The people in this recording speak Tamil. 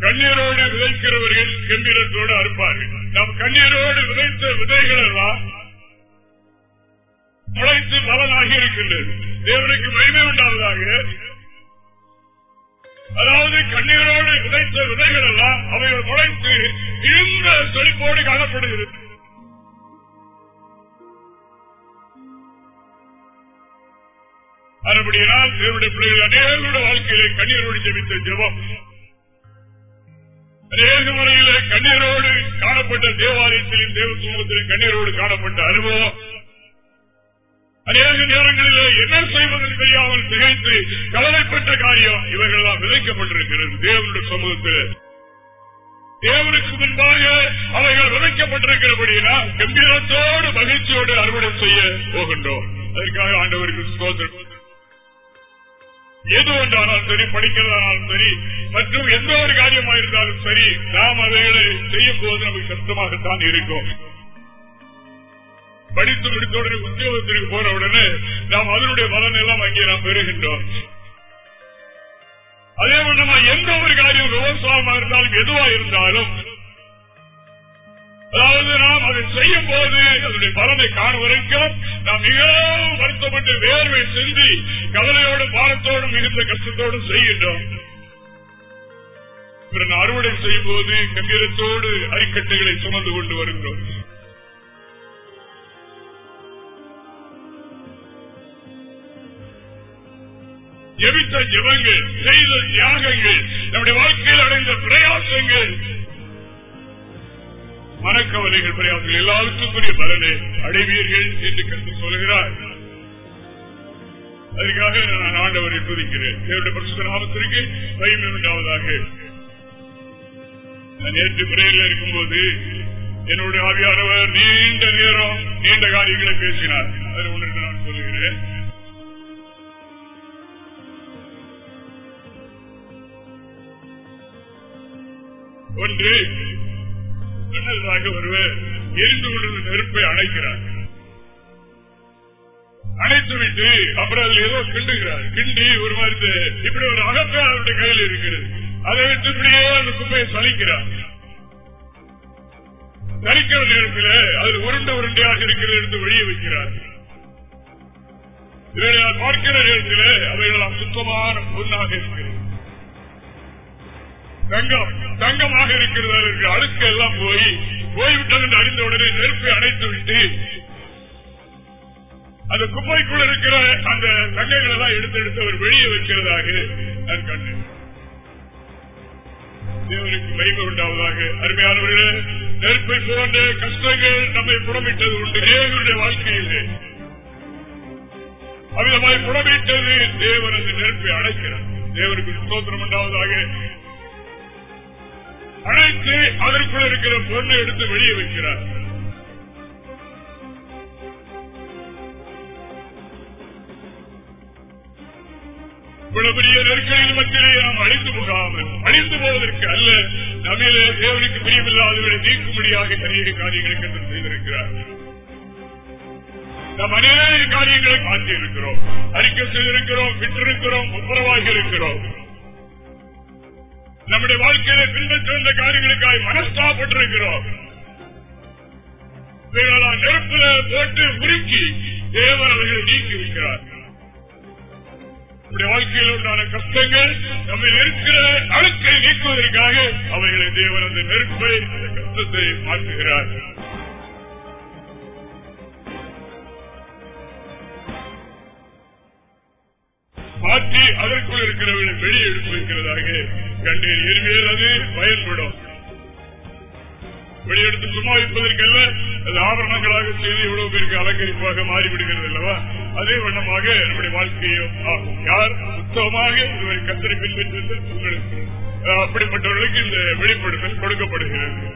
கண்ணீரோடு விதைக்கிறவர்கள் கம்பீரத்தோடு அறுப்பார்கள். நாம் கண்ணீரோடு விதைத்த விதைகள் எல்லாம் முளைத்து பலனாகி இருக்கின்றது. தேவனுக்கு மகிமை உண்டாவதாக. அதாவது கண்ணீரோடு விதைத்த விதைகள் எல்லாம் அவைகள் முளைத்து இந்த செழிப்போடு காணப்படுகிறது. அதுபடியால் தேவனுடைய பிள்ளைகள் அநேகருடைய வாழ்க்கையிலே கண்ணீரோடு ஜெபித்த ஜெபம். அநேக கண்ணீரோடு காணப்பட்ட தேவாலயத்திலும் தேவ சமூகத்திலும் கண்ணீரோடு காணப்பட்ட அனுபவம். அநேக நேரங்களிலே என்ன செய்வதற்கு தெரியாமல் திகைத்து கவலைப்பட்ட காரியம் இவர்களெல்லாம் விதைக்கப்பட்டிருக்கிறது தேவனுடைய சமூகத்தில். தேவனுக்கு முன்பாக அவைகள் விதைக்கப்பட்டிருக்கிறபடியினால் கம்பீரத்தோடு மகிழ்ச்சியோடு அறுவடை செய்ய போகின்றோம். அதற்காக ஆண்டவருக்கு சோதனை எது ஒன்றானாலும் சரி படிக்கிறதானாலும் சரி மற்றும் எந்த ஒரு காரியமா இருந்தாலும் சரி நாம் அவைகளை செய்யும் போது நமக்கு கஷ்டமாகத்தான் இருக்கும். படித்து முடித்தவுடனே உத்தியோகத்திற்கு போன உடனே நாம் அதனுடைய பலன் எல்லாம் அங்கே நாம் பெறுகின்றோம். அதே நம்ம எந்த ஒரு காரியம் விவசாயமா இருந்தாலும் எதுவா இருந்தாலும் அதாவது நாம் அதை செய்யும் போது அதனுடைய பலனை காண வரைக்கும் நாம் மிகவும் வருத்தப்பட்டு வேர்வை செஞ்சு கவலையோடு பாரத்தோடும் மிகுந்த கஷ்டத்தோடும் செய்கின்றோம். அறுவடை செய்யும் போது கம்பீரத்தோடு அரிக்கட்டைகளை சுமந்து கொண்டு வருகிறோம். ஜெபித்த ஜபங்கள் செய்த தியாகங்கள் நம்முடைய வாழ்க்கையில் அடைந்த பிரயாசங்கள் மனக்கவலைகள் பிரயாசங்கள் எல்லாருக்கும் கூடிய பலனை அடைவீர்கள் என்று கருத்து சொல்கிறார் அதுக்காக நான் ஆண்டவரை துதிக்கிறேன். தேவனுடைய பரிசுத்த நாமத்திற்கு உண்டாவதாக. நான் நேற்று பிறையில் இருக்கும்போது என்னுடைய ஆவியானவர் நீண்ட நேரம் நீண்ட காரியங்களை பேசினார். அது ஒன்று நான் சொல்லுகிறேன். ஒன்று முன்னதாக ஒருவர் எரிந்து கொண்டிருந்த நெருப்பை அணைக்கிறார். அணைத்து விட்டு அப்புறம் அதில் ஏதோ கிண்டுகிறார். கிண்டி ஒரு மாதிரி இப்படி ஒரு அகப்பை அவருடைய கையில் இருக்கிறது. அதை விட்டு இப்படியே அந்த குப்பையை சலிக்கிறார். தரிக்கிற நேரத்தில் அதில் உருண்டை உருண்டையாக இருக்கிறது என்று வெளியே வைக்கிறார். பார்க்கிற நேரத்தில் அவைகள் சுத்தமான பொண்ணாக இருக்கிறது. தங்கம் தங்கமாக இருக்கிறது. அழுக்கு எல்லாம் போய் போய்விட்டது என்று அறிந்த உடனே நெருப்பை அணைத்து விட்டு அந்த குப்பைக்குள் இருக்கிற அந்த தங்கங்கள் எல்லாம் எடுத்து எடுத்து அவர் வெளியே வைக்கிறதாக நான் கண்டேன் தேவனுக்கு மகிமை உண்டாவதாக. அருமையானவர்களே நெருப்பை போன்ற கஷ்டங்கள் நம்மை புறமிட்டது உண்டு. தேவனுடைய வாழ்க்கையிலே அவ்விதமாய் புறமிட்டது தேவன் அந்த நெருப்பை அடைக்கிறார் தேவனுக்கு சோத்திரம் உண்டாவதாக. அழைத்து அதற்குள் இருக்கிற பொருளை எடுத்து வெளியே வைக்கிறார். இவ்வளவு பெரிய நெருக்கடியில் மத்தியிலே நாம் அழிந்து போகாமல் அழிந்து போவதற்கு அல்ல நம்மிலே தேவனுக்கு பிரியமில்லாதவர்களை நீக்கும்படியாக நிறைய காரியங்களுக்கு என்று செய்திருக்கிறார். நாம் அநேக காரியங்களை மாற்றியிருக்கிறோம் அறிக்கை செய்திருக்கிறோம் விட்டிருக்கிறோம் உத்தரவாகி இருக்கிறோம் நம்முடைய வாழ்க்கையில பின்பற்ற வந்த காரியங்களுக்காக மனஸ்தாப்பட்டிருக்கிறோம் நெருப்புல போட்டு உருக்கி தேவர் அவர்களை நீக்கி இருக்கிறார் நம்முடைய வாழ்க்கையில் உண்டான கஷ்டங்கள் நம்ம இருக்கிற அழுக்கை நீக்குவதற்காக அவர்களை தேவர் அந்த நெருப்பை அந்த கஷ்டத்தை மாற்றுகிறார்கள் மாற்றி அதற்குள் இருக்கிறவர்களை வெளியே எடுத்து வைக்கிறதாக கண்டேன். எருமையில் அது பயன்படும். வெளியெடுத்து சும்மா இருப்பதற்கல்ல அது ஆபரணங்களாக செய்து இவ்வளவு பேருக்கு அலங்கரிப்பாக மாறிவிடுகிறது அல்லவா அதே வண்ணமாக நம்முடைய வாழ்க்கையும் ஆகும். யார் உத்தவமாக இதுவரை கத்தரை பின்பற்றி உங்களுக்கு அப்படிப்பட்டவர்களுக்கு இந்த வெளிப்படுத்தல் கொடுக்கப்படுகிறது.